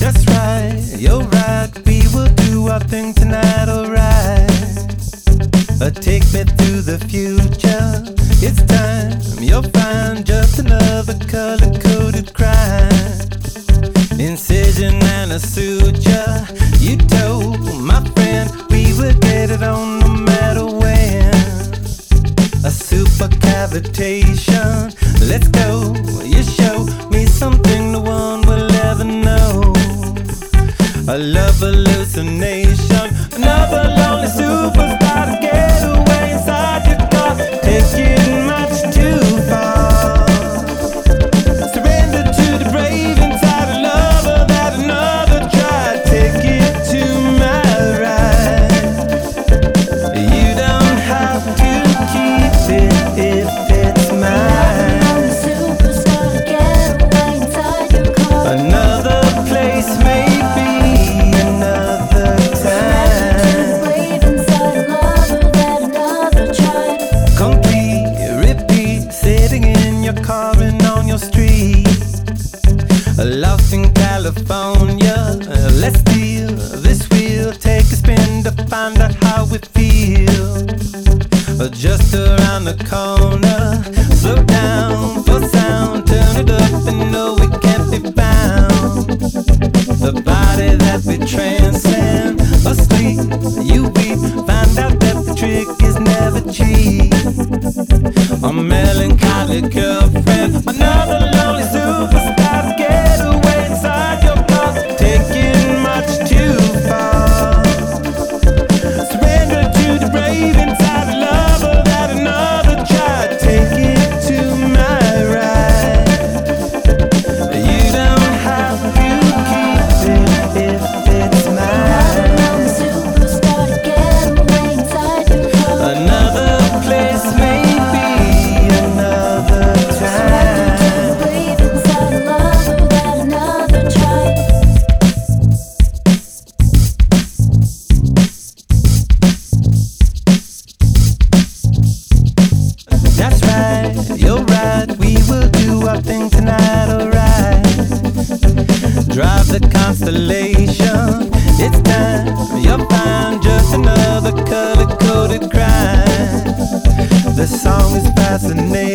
That's right, you're right, we will do our thing another lonely superstar. lost in California. Let's steal this wheel, take a spin to find out how we feel. Just around the corner. That's right, you're right. We will do our thing tonight, alright. Drive the constellation. It's time, you'll find just another color coded crime. The song is fascinating.